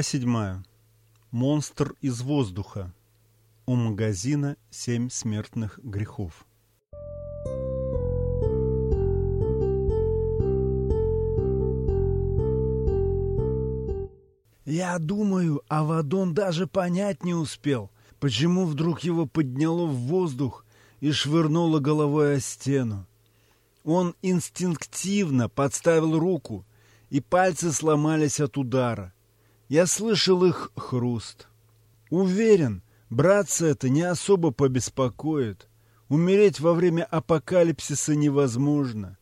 Глава 7. Монстр из воздуха. У магазина «Семь смертных грехов». Я думаю, Авадон даже понять не успел, почему вдруг его подняло в воздух и швырнуло головой о стену. Он инстинктивно подставил руку, и пальцы сломались от удара. Я слышал их хруст. Уверен, братца это не особо побеспокоит. Умереть во время апокалипсиса невозможно.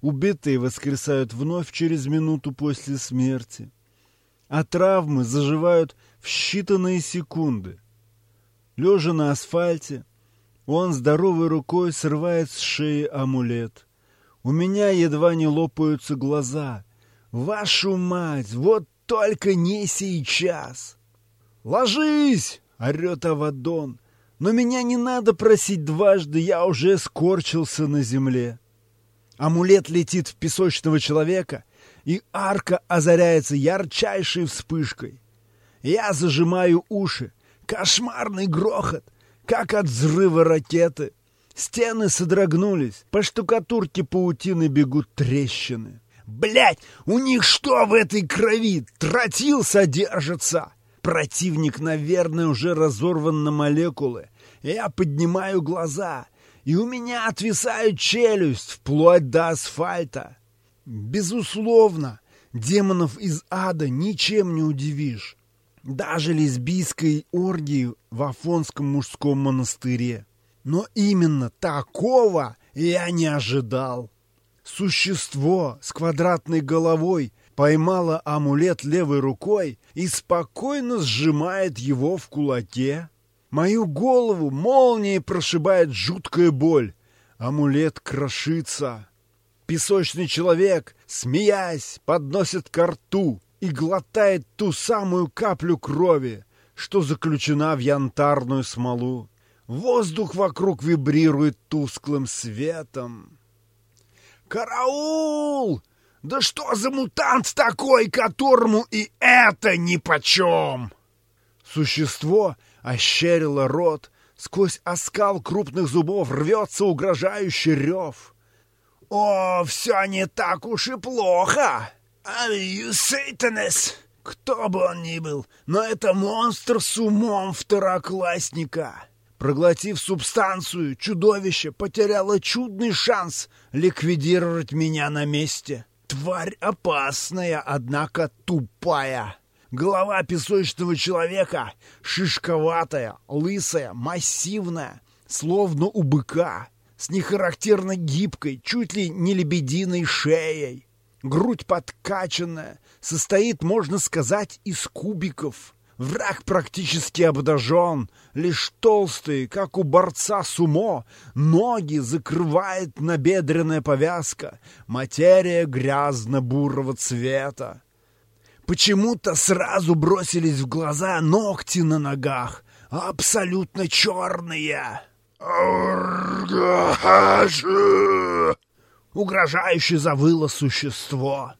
Убитые воскресают вновь через минуту после смерти. А травмы заживают в считанные секунды. Лежа на асфальте, он здоровой рукой срывает с шеи амулет. У меня едва не лопаются глаза. Вашу мать, вот только не сейчас. «Ложись!» — орет Авадон. Но меня не надо просить дважды, я уже скорчился на земле. Амулет летит в песочного человека, и арка озаряется ярчайшей вспышкой. Я зажимаю уши. Кошмарный грохот, как от взрыва ракеты. Стены содрогнулись, по штукатурке паутины бегут трещины. Блять, у них что в этой крови? Тротил содержится. Противник, наверное, уже разорван на молекулы. Я поднимаю глаза, и у меня отвисает челюсть вплоть до асфальта. Безусловно, демонов из ада ничем не удивишь. Даже лесбийской оргии в Афонском мужском монастыре. Но именно такого я не ожидал. Существо с квадратной головой поймало амулет левой рукой и спокойно сжимает его в кулаке. Мою голову молнией прошибает жуткая боль. Амулет крошится. Песочный человек, смеясь, подносит ко рту и глотает ту самую каплю крови, что заключена в янтарную смолу. Воздух вокруг вибрирует тусклым светом. «Караул! Да что за мутант такой, которому и это нипочем?» Существо ощерило рот, сквозь оскал крупных зубов рвется угрожающий рев. «О, все не так уж и плохо! Алью Сейтанес!» Кто бы он ни был, но это монстр с умом второклассника. Проглотив субстанцию, чудовище потеряло чудный шанс ликвидировать меня на месте. Тварь опасная, однако тупая. Голова песочного человека шишковатая, лысая, массивная, словно у быка, с нехарактерно гибкой, чуть ли не лебединой шеей. Грудь подкачанная, состоит, можно сказать, из кубиков. Враг практически обнажен, лишь толстые, как у борца сумо, ноги закрывает набедренная повязка, материя грязно-бурого цвета. Почему-то сразу бросились в глаза ногти на ногах, абсолютно черные. Угрожающе завыло существо.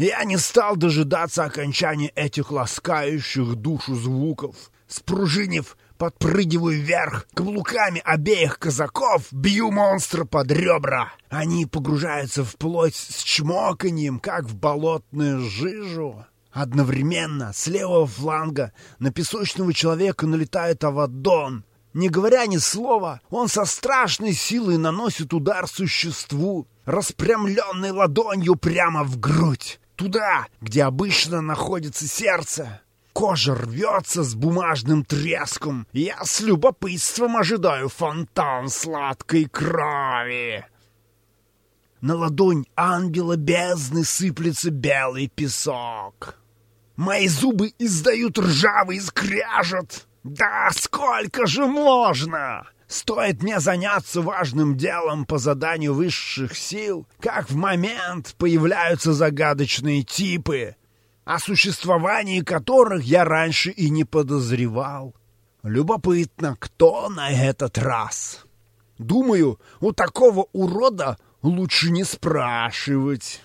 Я не стал дожидаться окончания этих ласкающих душу звуков. Спружинив, подпрыгиваю вверх, каблуками обеих казаков бью монстра под ребра. Они погружаются в плоть с чмоканьем, как в болотную жижу. Одновременно с левого фланга на песочного человека налетает Авадон. Не говоря ни слова, он со страшной силой наносит удар существу, распрямленной ладонью прямо в грудь туда, где обычно находится сердце. Кожа рвется с бумажным треском. Я с любопытством ожидаю фонтан сладкой крови. На ладонь ангела бездны сыплется белый песок. Мои зубы издают ржавый скряжет. Да сколько же можно? Стоит мне заняться важным делом по заданию высших сил, как в момент появляются загадочные типы, о существовании которых я раньше и не подозревал. Любопытно, кто на этот раз? Думаю, у такого урода лучше не спрашивать.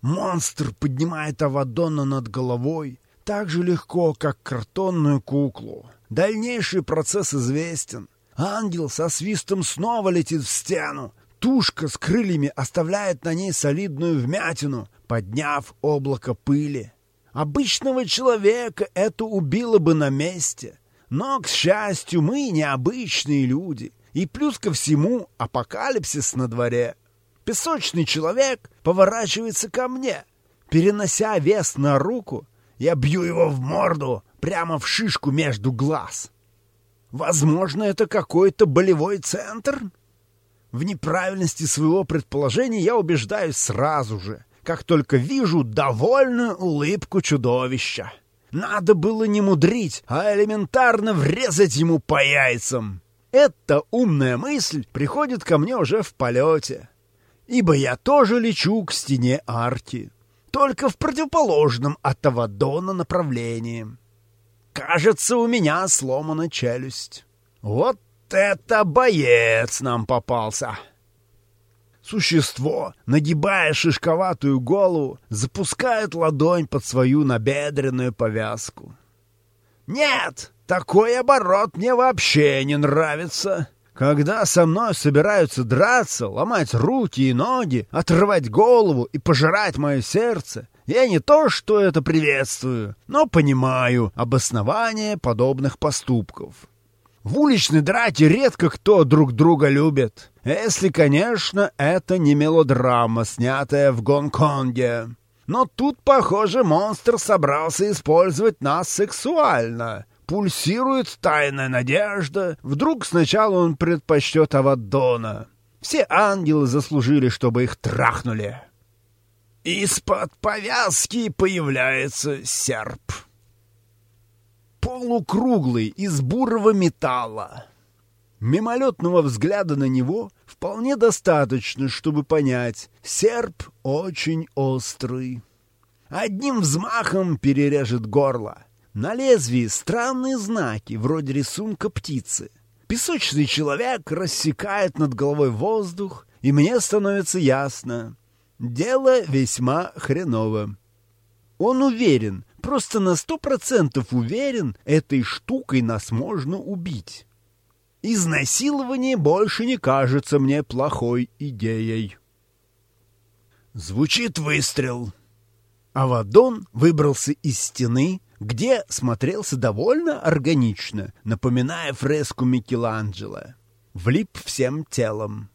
Монстр поднимает Авадона над головой, так же легко, как картонную куклу. Дальнейший процесс известен. Ангел со свистом снова летит в стену. Тушка с крыльями оставляет на ней солидную вмятину, подняв облако пыли. Обычного человека это убило бы на месте. Но, к счастью, мы необычные люди. И плюс ко всему апокалипсис на дворе. Песочный человек поворачивается ко мне. Перенося вес на руку, я бью его в морду, прямо в шишку между глаз. Возможно, это какой-то болевой центр? В неправильности своего предположения я убеждаюсь сразу же, как только вижу довольную улыбку чудовища. Надо было не мудрить, а элементарно врезать ему по яйцам. Эта умная мысль приходит ко мне уже в полете, ибо я тоже лечу к стене арки, только в противоположном от Авадона направлении. Кажется, у меня сломана челюсть. Вот это боец нам попался! Существо, нагибая шишковатую голову, запускает ладонь под свою набедренную повязку. «Нет, такой оборот мне вообще не нравится!» Когда со мной собираются драться, ломать руки и ноги, отрывать голову и пожирать мое сердце, я не то что это приветствую, но понимаю обоснование подобных поступков. В уличной драке редко кто друг друга любит, если, конечно, это не мелодрама, снятая в Гонконге. Но тут, похоже, монстр собрался использовать нас сексуально. Пульсирует тайная надежда. Вдруг сначала он предпочтет Авадона. Все ангелы заслужили, чтобы их трахнули. Из-под повязки появляется серп полукруглый, из бурого металла. Мимолетного взгляда на него вполне достаточно, чтобы понять, серп очень острый. Одним взмахом перережет горло. На лезвии странные знаки, вроде рисунка птицы. Песочный человек рассекает над головой воздух, и мне становится ясно. Дело весьма хреново. Он уверен, просто на сто процентов уверен, этой штукой нас можно убить. Изнасилование больше не кажется мне плохой идеей. Звучит выстрел. Авадон выбрался из стены, где смотрелся довольно органично, напоминая фреску Микеланджело. Влип всем телом.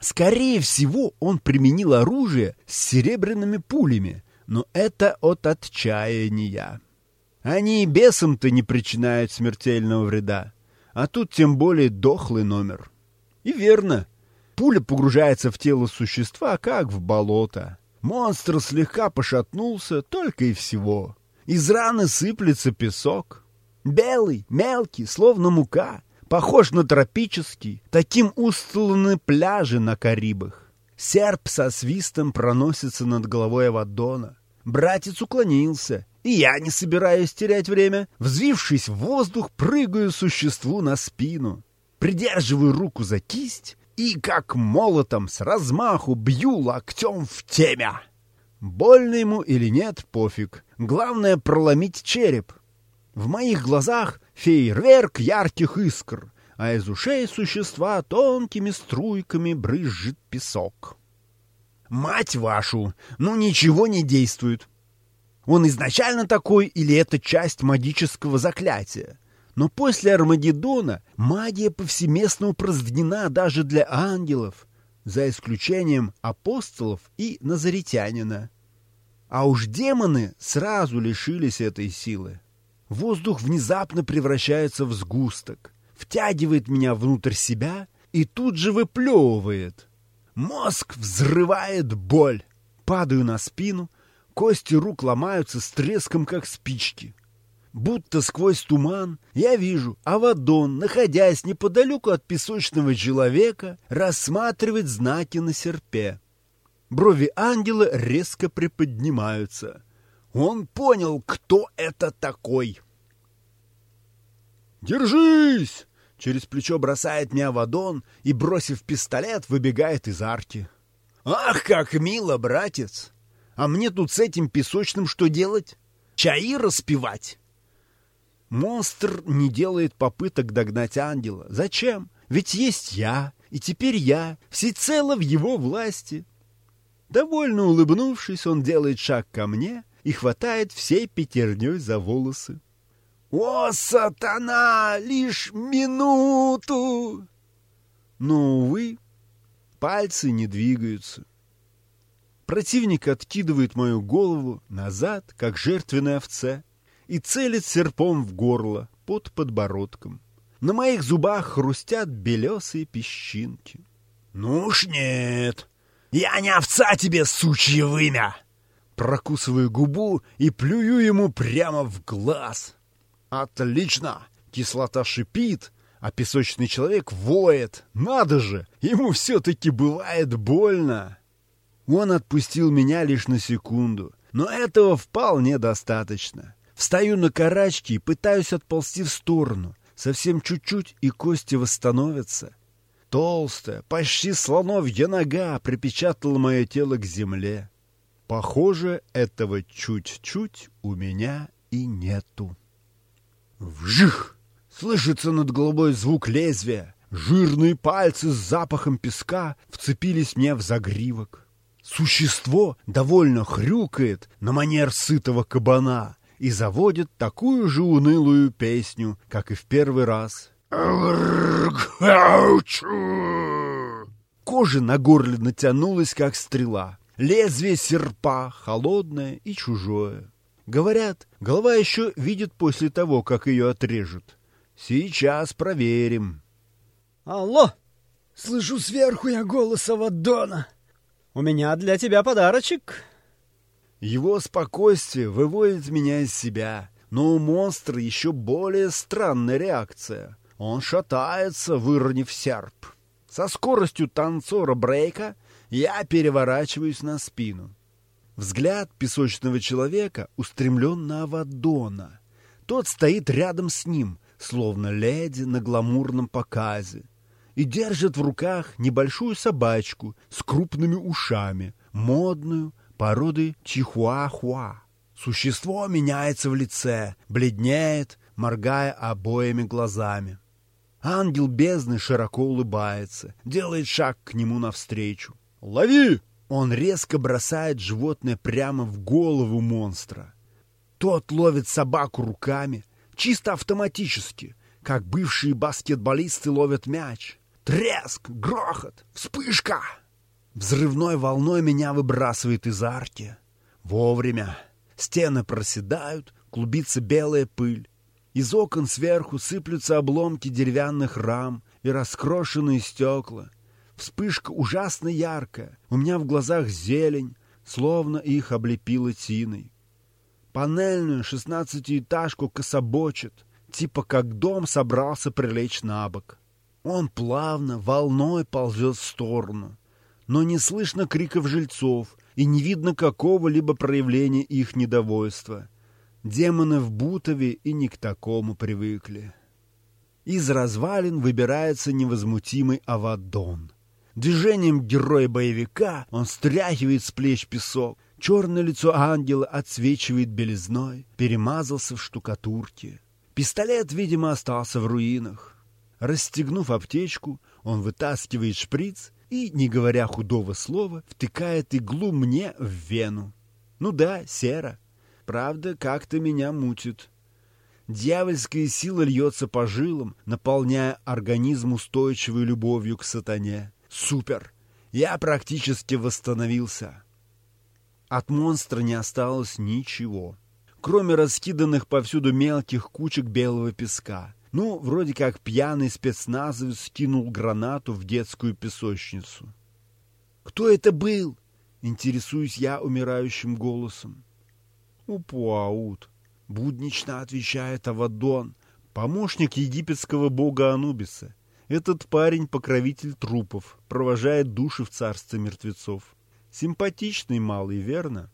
Скорее всего, он применил оружие с серебряными пулями, но это от отчаяния. Они и бесам-то не причиняют смертельного вреда, а тут тем более дохлый номер. И верно, пуля погружается в тело существа, как в болото. Монстр слегка пошатнулся, только и всего. Из раны сыплется песок. Белый, мелкий, словно мука, похож на тропический, таким устланы пляжи на Карибах. Серп со свистом проносится над головой Авадона. Братец уклонился, и я не собираюсь терять время. Взвившись в воздух, прыгаю существу на спину. Придерживаю руку за кисть и, как молотом с размаху, бью локтем в темя. Больно ему или нет, пофиг. Главное — проломить череп. В моих глазах фейерверк ярких искр, а из ушей существа тонкими струйками брызжет песок. Мать вашу! Ну ничего не действует. Он изначально такой или это часть магического заклятия? Но после Армагеддона магия повсеместно упразднена даже для ангелов, за исключением апостолов и назаритянина. А уж демоны сразу лишились этой силы. Воздух внезапно превращается в сгусток, втягивает меня внутрь себя и тут же выплевывает — Мозг взрывает боль. Падаю на спину, кости рук ломаются с треском, как спички. Будто сквозь туман я вижу Авадон, находясь неподалеку от песочного человека, рассматривает знаки на серпе. Брови ангела резко приподнимаются. Он понял, кто это такой. «Держись!» Через плечо бросает меня Вадон и, бросив пистолет, выбегает из арки. «Ах, как мило, братец! А мне тут с этим песочным что делать? чаи распевать. Монстр не делает попыток догнать ангела. Зачем? Ведь есть я, и теперь я, всецело в его власти. Довольно улыбнувшись, он делает шаг ко мне и хватает всей пятерней за волосы. «О, сатана! Лишь минуту!» Но, увы, пальцы не двигаются. Противник откидывает мою голову назад, как жертвенной овце, и целит серпом в горло под подбородком. На моих зубах хрустят белесые песчинки. «Ну уж нет! Я не овца тебе, сучье вымя!» Прокусываю губу и плюю ему прямо в глаз. «Отлично! Кислота шипит, а песочный человек воет. Надо же! Ему все-таки бывает больно!» Он отпустил меня лишь на секунду, но этого вполне достаточно. Встаю на карачки и пытаюсь отползти в сторону. Совсем чуть-чуть, и кости восстановятся. Толстая, почти слоновья нога припечатала мое тело к земле. Похоже, этого чуть-чуть у меня и нету. Вжих! Слышится над головой звук лезвия. Жирные пальцы с запахом песка вцепились мне в загривок. Существо довольно хрюкает на манер сытого кабана и заводит такую же унылую песню, как и в первый раз. Кожа на горле натянулась, как стрела. Лезвие серпа холодное и чужое. Говорят, голова еще видит после того, как ее отрежут. Сейчас проверим. Алло! Слышу сверху я голос Авадона. У меня для тебя подарочек. Его спокойствие выводит меня из себя, но у монстра еще более странная реакция. Он шатается, выронив серп. Со скоростью танцора брейка я переворачиваюсь на спину. Взгляд песочного человека устремлен на Авадона. Тот стоит рядом с ним, словно леди на гламурном показе, и держит в руках небольшую собачку с крупными ушами, модную, породы чихуахуа. Существо меняется в лице, бледнеет, моргая обоими глазами. Ангел бездны широко улыбается, делает шаг к нему навстречу. «Лови!» Он резко бросает животное прямо в голову монстра. Тот ловит собаку руками, чисто автоматически, как бывшие баскетболисты ловят мяч. Треск, грохот, вспышка! Взрывной волной меня выбрасывает из арки. Вовремя. Стены проседают, клубится белая пыль. Из окон сверху сыплются обломки деревянных рам и раскрошенные стекла. Вспышка ужасно яркая. У меня в глазах зелень, словно их облепило тиной. Панельную шестнадцатиэтажку кособочит, типа как дом собрался прилечь на бок. Он плавно, волной ползет в сторону но не слышно криков жильцов и не видно какого-либо проявления их недовольства. Демоны в Бутове и не к такому привыкли. Из развалин выбирается невозмутимый Авадон. Движением героя-боевика он стряхивает с плеч песок. Черное лицо ангела отсвечивает белизной, перемазался в штукатурке. Пистолет, видимо, остался в руинах. Расстегнув аптечку, он вытаскивает шприц и, не говоря худого слова, втыкает иглу мне в вену. Ну да, сера. Правда, как-то меня мутит. Дьявольская сила льется по жилам, наполняя организм устойчивой любовью к сатане. Супер! Я практически восстановился. От монстра не осталось ничего, кроме раскиданных повсюду мелких кучек белого песка. Ну, вроде как пьяный спецназовец скинул гранату в детскую песочницу. «Кто это был?» — интересуюсь я умирающим голосом. «Упуаут», — буднично отвечает Авадон, помощник египетского бога Анубиса. Этот парень — покровитель трупов, провожает души в царство мертвецов. Симпатичный малый, верно?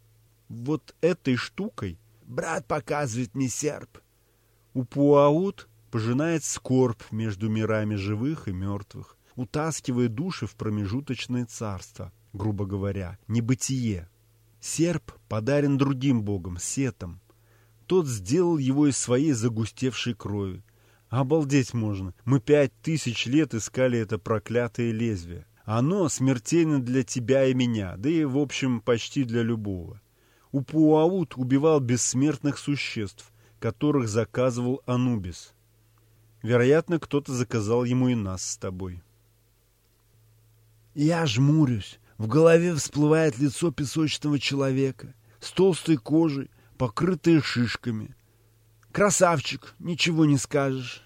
Вот этой штукой брат показывает мне серп. Упуаут пожинает скорбь между мирами живых и мертвых, утаскивая души в промежуточное царство, грубо говоря, небытие. Серп подарен другим богом, сетом. тот сделал его из своей загустевшей крови. Обалдеть можно. Мы пять тысяч лет искали это проклятое лезвие. Оно смертельно для тебя и меня, да и, в общем, почти для любого. Упуаут убивал бессмертных существ, которых заказывал Анубис. Вероятно, кто-то заказал ему и нас с тобой. Я жмурюсь. В голове всплывает лицо песочного человека с толстой кожей, покрытое шишками. Красавчик, ничего не скажешь.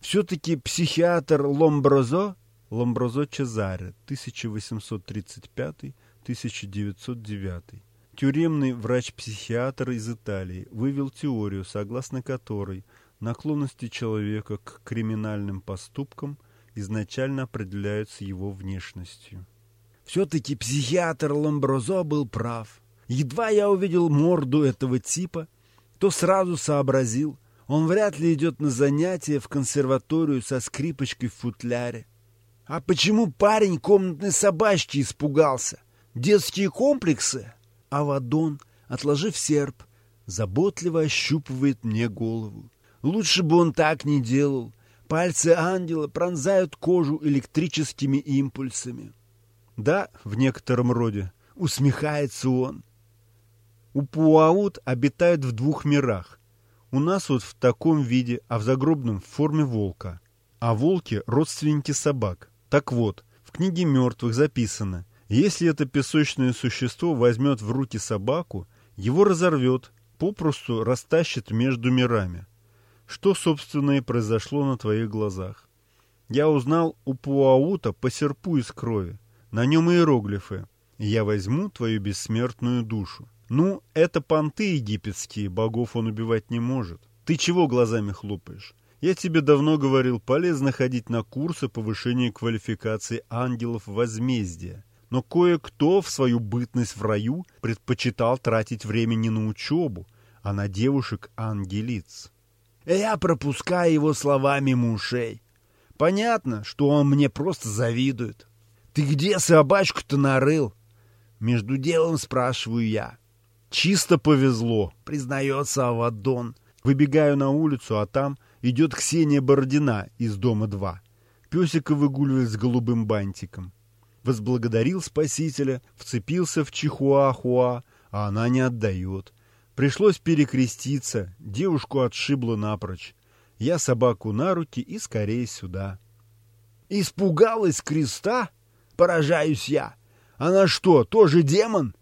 Все-таки психиатр Ломброзо, Ломброзо Чезаре, 1835-1909, тюремный врач-психиатр из Италии, вывел теорию, согласно которой наклонности человека к криминальным поступкам изначально определяются его внешностью. Все-таки психиатр Ломброзо был прав. Едва я увидел морду этого типа, то сразу сообразил, он вряд ли идет на занятия в консерваторию со скрипочкой в футляре. А почему парень комнатной собачки испугался? Детские комплексы? Авадон, отложив серп, заботливо ощупывает мне голову. Лучше бы он так не делал. Пальцы ангела пронзают кожу электрическими импульсами. Да, в некотором роде, усмехается он. Упуаут обитает в двух мирах. У нас вот в таком виде, а в загробном в форме волка. А волки – родственники собак. Так вот, в книге мертвых записано, если это песочное существо возьмет в руки собаку, его разорвет, попросту растащит между мирами. Что, собственно, и произошло на твоих глазах. Я узнал у Пуаута по серпу из крови. На нем иероглифы. Я возьму твою бессмертную душу. Ну, это понты египетские, богов он убивать не может. Ты чего глазами хлопаешь? Я тебе давно говорил, полезно ходить на курсы повышения квалификации ангелов возмездия. Но кое-кто в свою бытность в раю предпочитал тратить время не на учебу, а на девушек-ангелиц. Я пропускаю его словами мушей. Понятно, что он мне просто завидует. Ты где собачку-то нарыл? Между делом спрашиваю я. Чисто повезло, признается Авадон. Выбегаю на улицу, а там идет Ксения Бородина из дома 2. Песика выгуливает с голубым бантиком. Возблагодарил спасителя, вцепился в чихуахуа, а она не отдает. Пришлось перекреститься, девушку отшибло напрочь. Я собаку на руки и скорее сюда. «Испугалась креста?» — поражаюсь я. «Она что, тоже демон?»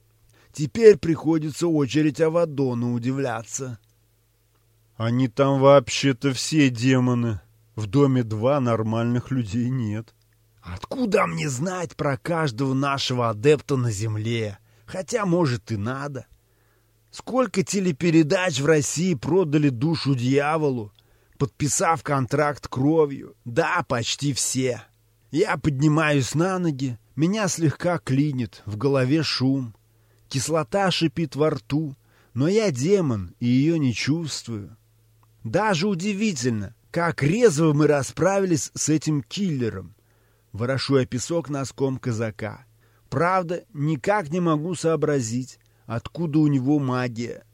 Теперь приходится очередь Авадона удивляться. Они там вообще-то все демоны. В доме два нормальных людей нет. Откуда мне знать про каждого нашего адепта на земле? Хотя, может, и надо. Сколько телепередач в России продали душу дьяволу, подписав контракт кровью? Да, почти все. Я поднимаюсь на ноги, меня слегка клинит, в голове шум. Кислота шипит во рту, но я демон и ее не чувствую. Даже удивительно, как резво мы расправились с этим киллером. Ворошу я песок носком казака. Правда, никак не могу сообразить, откуда у него магия.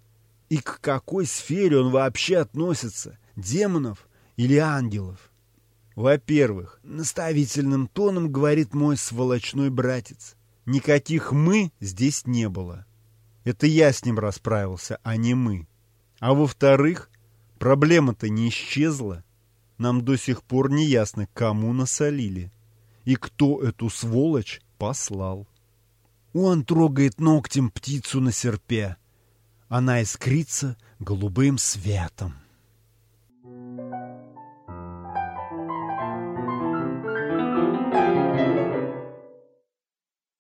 И к какой сфере он вообще относится, демонов или ангелов? Во-первых, наставительным тоном говорит мой сволочной братец. Никаких «мы» здесь не было. Это я с ним расправился, а не мы. А во-вторых, проблема-то не исчезла. Нам до сих пор не ясно, кому насолили. И кто эту сволочь послал. Он трогает ногтем птицу на серпе. Она искрится голубым светом.